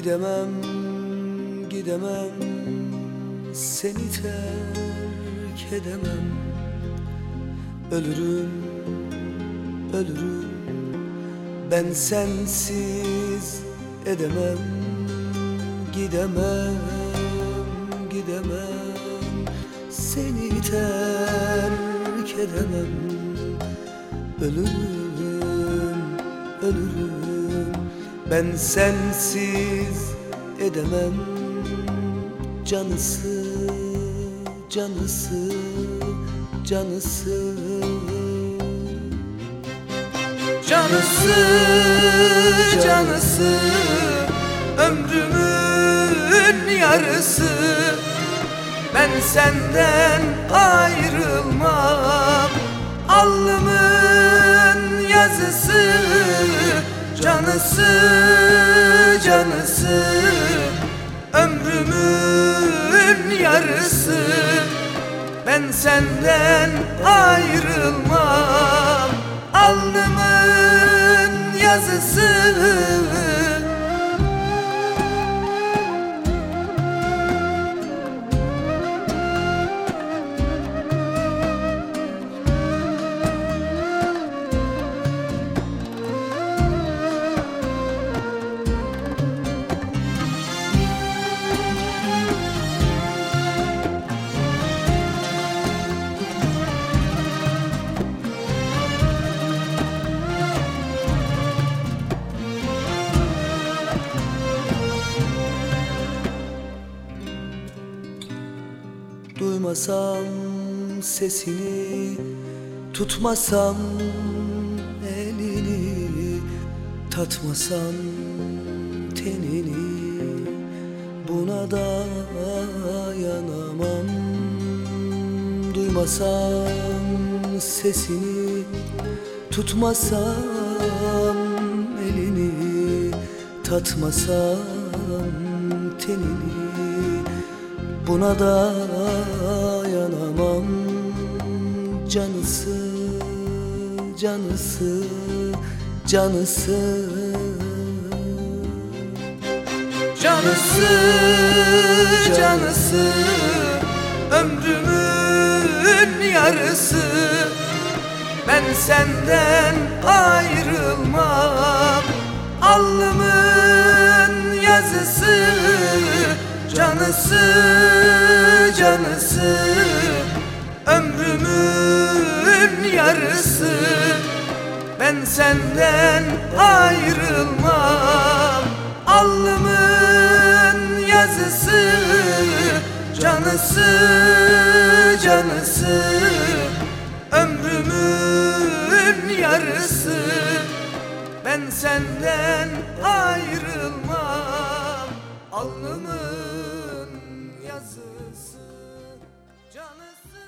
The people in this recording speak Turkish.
Gidemem, gidemem. Seni terk edemem. Ölürüm, ölürüm. Ben sensiz edemem. Gidemem, gidemem. Seni terk edemem. Ölürüm, ölürüm Ben sensiz edemem Canısı, canısı, canısı. Canısı, canısı Ömrümün yarısı. Ben senden ayrılmam Alnımın yazısı Canısı, canısı Ömrümün yarısı. Ben senden ayrılmam. Alnımın yazısı Duymasam sesini Tutmasam elini Tatmasam tenini Buna dayanamam. Duymasam sesini Tutmasam elini Tatmasam tenini Buna dayanamam. Canısı, canısı, canısı. Canısı, canısı Ömrümün yarısı. Ben senden ayrılmam. Alnımın yazısı Canısı, canısı Ömrümün yarısı. Ben senden ayrılmam. Alnımın yazısı Canısı, canısı. Ömrümün yarısı. Ben senden ayrılmam Alnımın yazısı Canısı